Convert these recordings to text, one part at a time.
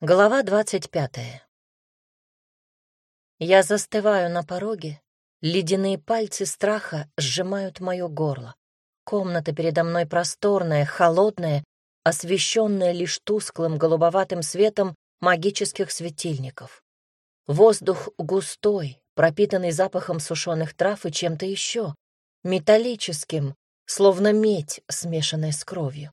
Глава двадцать пятая. Я застываю на пороге, ледяные пальцы страха сжимают мое горло. Комната передо мной просторная, холодная, освещенная лишь тусклым голубоватым светом магических светильников. Воздух густой, пропитанный запахом сушеных трав и чем-то еще, металлическим, словно медь, смешанная с кровью.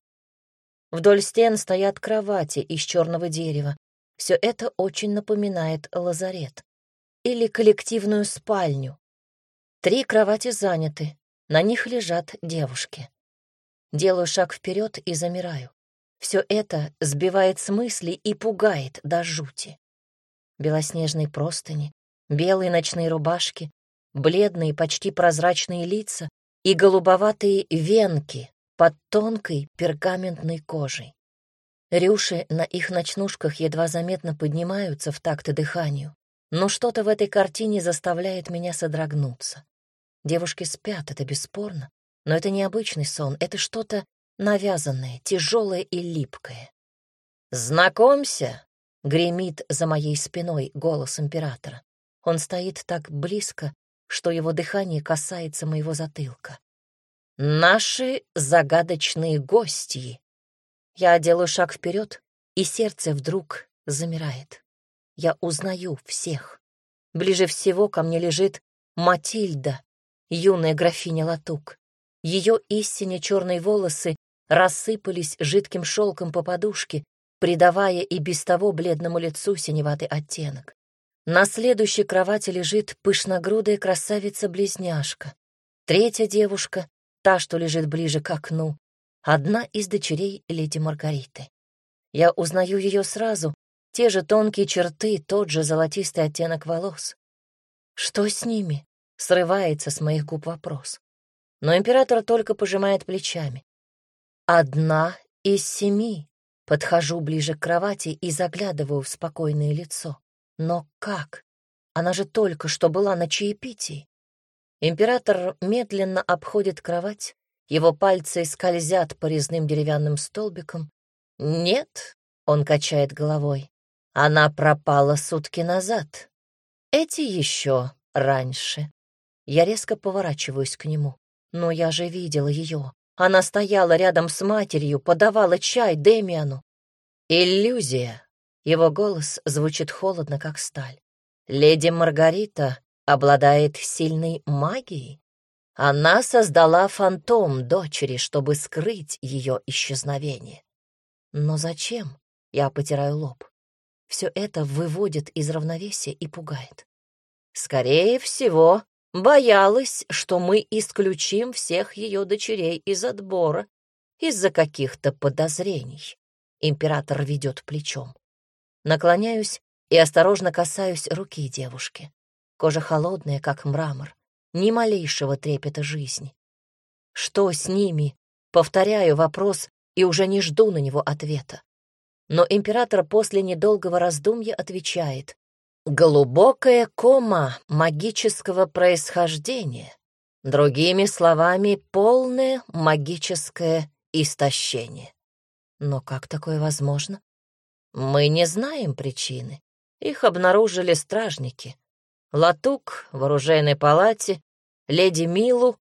Вдоль стен стоят кровати из черного дерева. Все это очень напоминает лазарет. Или коллективную спальню. Три кровати заняты, на них лежат девушки. Делаю шаг вперед и замираю. Все это сбивает с мысли и пугает до жути. Белоснежные простыни, белые ночные рубашки, бледные, почти прозрачные лица и голубоватые венки под тонкой пергаментной кожей. Рюши на их ночнушках едва заметно поднимаются в такт дыханию, но что-то в этой картине заставляет меня содрогнуться. Девушки спят, это бесспорно, но это не обычный сон, это что-то навязанное, тяжелое и липкое. «Знакомься!» — гремит за моей спиной голос императора. Он стоит так близко, что его дыхание касается моего затылка. Наши загадочные гости. Я делаю шаг вперед, и сердце вдруг замирает. Я узнаю всех. Ближе всего ко мне лежит Матильда, юная графиня Латук. Ее истине черные волосы рассыпались жидким шелком по подушке, придавая и без того бледному лицу синеватый оттенок. На следующей кровати лежит пышногрудая красавица-близняшка. Третья девушка та, что лежит ближе к окну, одна из дочерей леди Маргариты. Я узнаю ее сразу, те же тонкие черты, тот же золотистый оттенок волос. Что с ними? Срывается с моих губ вопрос. Но император только пожимает плечами. Одна из семи. Подхожу ближе к кровати и заглядываю в спокойное лицо. Но как? Она же только что была на чаепитии. Император медленно обходит кровать, его пальцы скользят по резным деревянным столбикам. «Нет», — он качает головой, — «она пропала сутки назад. Эти еще раньше». Я резко поворачиваюсь к нему. Но я же видела ее. Она стояла рядом с матерью, подавала чай Демиану. «Иллюзия». Его голос звучит холодно, как сталь. «Леди Маргарита обладает сильной магией. Она создала фантом дочери, чтобы скрыть ее исчезновение. Но зачем? Я потираю лоб. Все это выводит из равновесия и пугает. Скорее всего, боялась, что мы исключим всех ее дочерей из отбора из-за каких-то подозрений. Император ведет плечом. Наклоняюсь и осторожно касаюсь руки девушки. Кожа холодная, как мрамор, ни малейшего трепета жизни. Что с ними? Повторяю вопрос и уже не жду на него ответа. Но император после недолгого раздумья отвечает. Глубокая кома магического происхождения. Другими словами, полное магическое истощение. Но как такое возможно? Мы не знаем причины. Их обнаружили стражники. Латук в оружейной палате, леди Милу,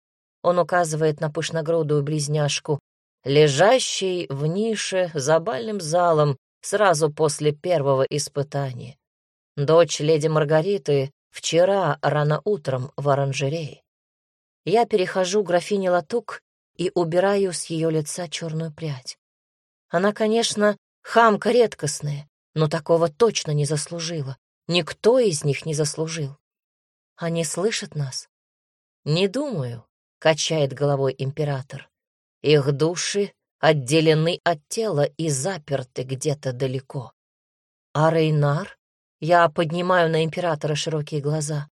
он указывает на пышногрудую близняшку, лежащей в нише за бальным залом сразу после первого испытания. Дочь леди Маргариты вчера рано утром в оранжерее. Я перехожу к графине Латук и убираю с ее лица черную прядь. Она, конечно, хамка редкостная, но такого точно не заслужила. Никто из них не заслужил. Они слышат нас? Не думаю, качает головой император. Их души отделены от тела и заперты где-то далеко. А Рейнар? Я поднимаю на императора широкие глаза.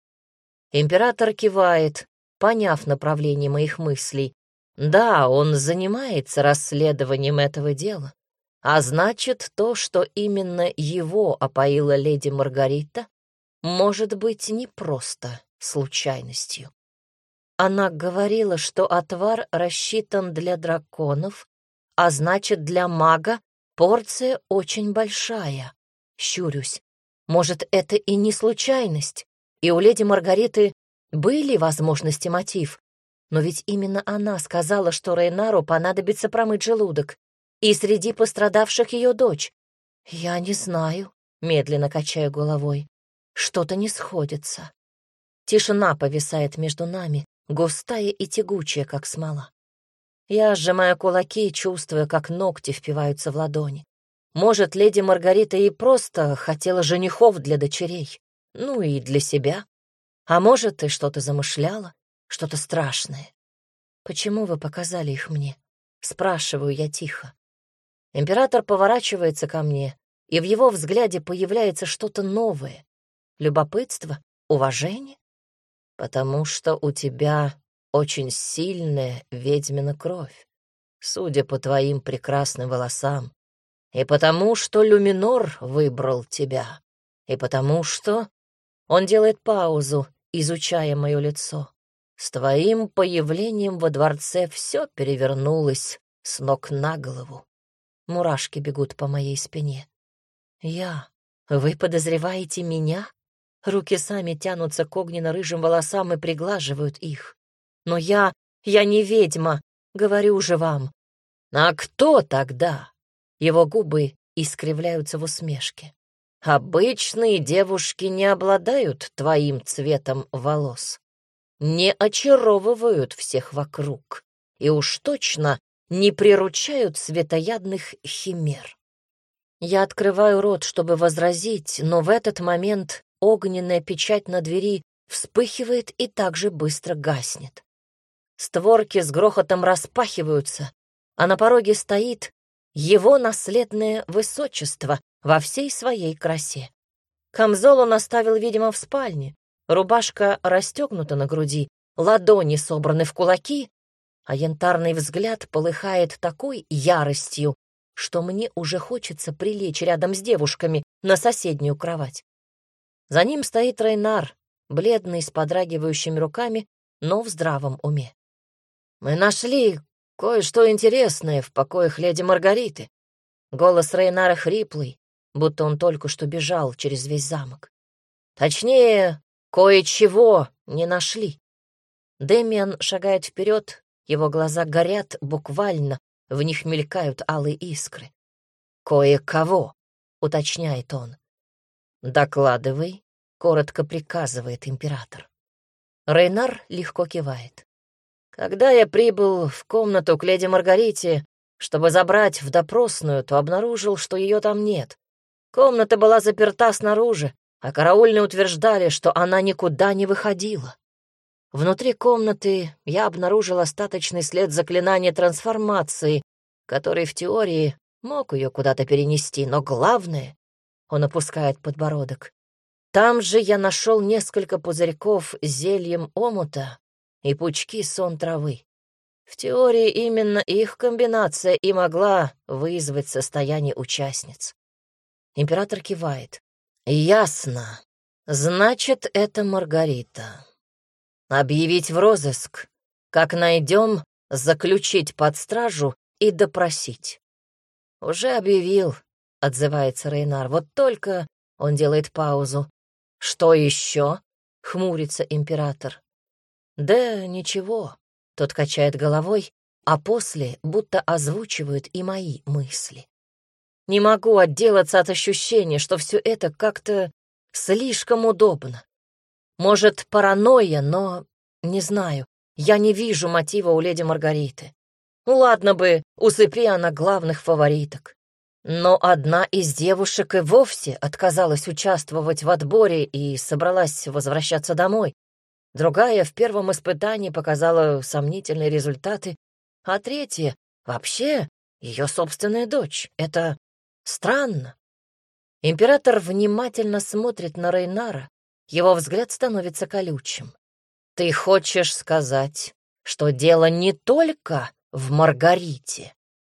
Император кивает, поняв направление моих мыслей. Да, он занимается расследованием этого дела. А значит, то, что именно его опоила леди Маргарита, может быть не просто случайностью. Она говорила, что отвар рассчитан для драконов, а значит, для мага порция очень большая. Щурюсь. Может, это и не случайность, и у леди Маргариты были возможности мотив, но ведь именно она сказала, что Рейнару понадобится промыть желудок, и среди пострадавших ее дочь. Я не знаю, медленно качая головой. Что-то не сходится. Тишина повисает между нами, густая и тягучая, как смола. Я сжимаю кулаки, чувствуя, как ногти впиваются в ладони. Может, леди Маргарита и просто хотела женихов для дочерей, ну и для себя. А может, и что-то замышляла, что-то страшное. Почему вы показали их мне? Спрашиваю я тихо. Император поворачивается ко мне, и в его взгляде появляется что-то новое. Любопытство, уважение. Потому что у тебя очень сильная ведьмина кровь, судя по твоим прекрасным волосам, и потому что Люминор выбрал тебя, и потому что... Он делает паузу, изучая мое лицо. С твоим появлением во дворце все перевернулось с ног на голову. Мурашки бегут по моей спине. Я? Вы подозреваете меня? Руки сами тянутся к огненно-рыжим волосам и приглаживают их. Но я... я не ведьма, говорю же вам. А кто тогда? Его губы искривляются в усмешке. Обычные девушки не обладают твоим цветом волос, не очаровывают всех вокруг и уж точно не приручают светоядных химер. Я открываю рот, чтобы возразить, но в этот момент огненная печать на двери вспыхивает и также быстро гаснет. Створки с грохотом распахиваются, а на пороге стоит его наследное высочество во всей своей красе. Камзол он оставил, видимо, в спальне. Рубашка расстегнута на груди, ладони собраны в кулаки, а янтарный взгляд полыхает такой яростью, что мне уже хочется прилечь рядом с девушками на соседнюю кровать. За ним стоит Рейнар, бледный, с подрагивающими руками, но в здравом уме. «Мы нашли кое-что интересное в покоях леди Маргариты». Голос Рейнара хриплый, будто он только что бежал через весь замок. Точнее, кое-чего не нашли. Дэмиан шагает вперед, его глаза горят буквально, в них мелькают алые искры. «Кое-кого», — уточняет он. «Докладывай», — коротко приказывает император. Рейнар легко кивает. «Когда я прибыл в комнату к леди Маргарите, чтобы забрать в допросную, то обнаружил, что ее там нет. Комната была заперта снаружи, а караульные утверждали, что она никуда не выходила. Внутри комнаты я обнаружил остаточный след заклинания трансформации, который в теории мог ее куда-то перенести, но главное он опускает подбородок. Там же я нашел несколько пузырьков с зельем омута и пучки сон травы. В теории именно их комбинация и могла вызвать состояние участниц. Император кивает. «Ясно. Значит, это Маргарита. Объявить в розыск. Как найдем, заключить под стражу и допросить». «Уже объявил отзывается Рейнар. Вот только он делает паузу. Что еще? хмурится император. Да ничего. Тот качает головой, а после будто озвучивают и мои мысли. Не могу отделаться от ощущения, что все это как-то слишком удобно. Может, паранойя, но не знаю. Я не вижу мотива у леди Маргариты. Ну ладно бы, усыпи она главных фавориток. Но одна из девушек и вовсе отказалась участвовать в отборе и собралась возвращаться домой. Другая в первом испытании показала сомнительные результаты, а третья — вообще ее собственная дочь. Это странно. Император внимательно смотрит на Рейнара, его взгляд становится колючим. «Ты хочешь сказать, что дело не только в Маргарите?»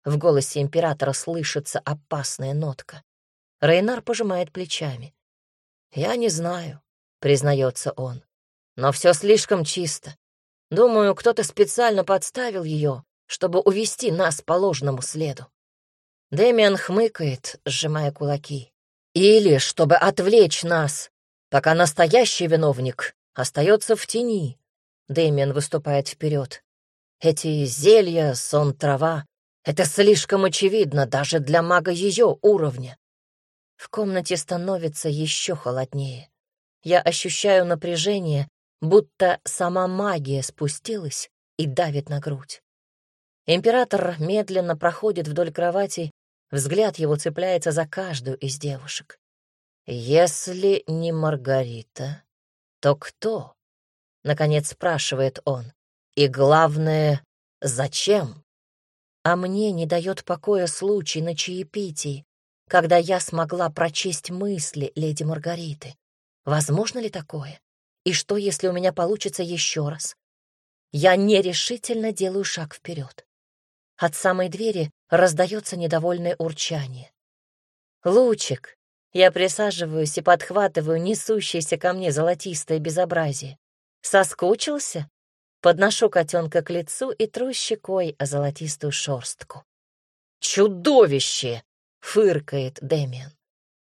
В голосе императора слышится опасная нотка. Рейнар пожимает плечами. «Я не знаю», — признается он. «Но все слишком чисто. Думаю, кто-то специально подставил ее, чтобы увести нас по ложному следу». Дэмиан хмыкает, сжимая кулаки. Или чтобы отвлечь нас, пока настоящий виновник остается в тени. Дэмиан выступает вперед. Эти зелья, сон, трава — это слишком очевидно даже для мага ее уровня. В комнате становится еще холоднее. Я ощущаю напряжение, будто сама магия спустилась и давит на грудь. Император медленно проходит вдоль кровати, взгляд его цепляется за каждую из девушек. «Если не Маргарита, то кто?» — наконец спрашивает он. «И главное, зачем?» А мне не дает покоя случай на чаепитии, когда я смогла прочесть мысли леди Маргариты. Возможно ли такое? И что, если у меня получится еще раз? Я нерешительно делаю шаг вперед. От самой двери раздается недовольное урчание. «Лучик!» Я присаживаюсь и подхватываю несущееся ко мне золотистое безобразие. «Соскучился?» Подношу котенка к лицу и тру щекой о золотистую шорстку. «Чудовище!» — фыркает Дэмиан.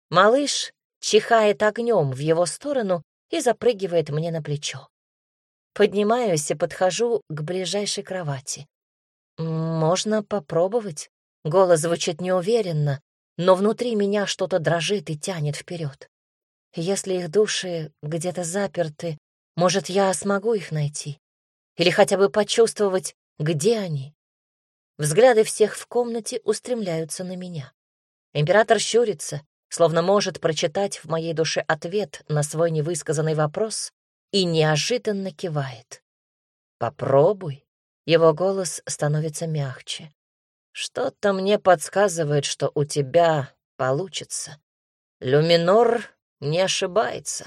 Малыш чихает огнем в его сторону и запрыгивает мне на плечо. Поднимаюсь и подхожу к ближайшей кровати. Можно попробовать. Голос звучит неуверенно, но внутри меня что-то дрожит и тянет вперед. Если их души где-то заперты, может, я смогу их найти? Или хотя бы почувствовать, где они? Взгляды всех в комнате устремляются на меня. Император щурится, словно может прочитать в моей душе ответ на свой невысказанный вопрос и неожиданно кивает. «Попробуй». Его голос становится мягче. «Что-то мне подсказывает, что у тебя получится. Люминор не ошибается».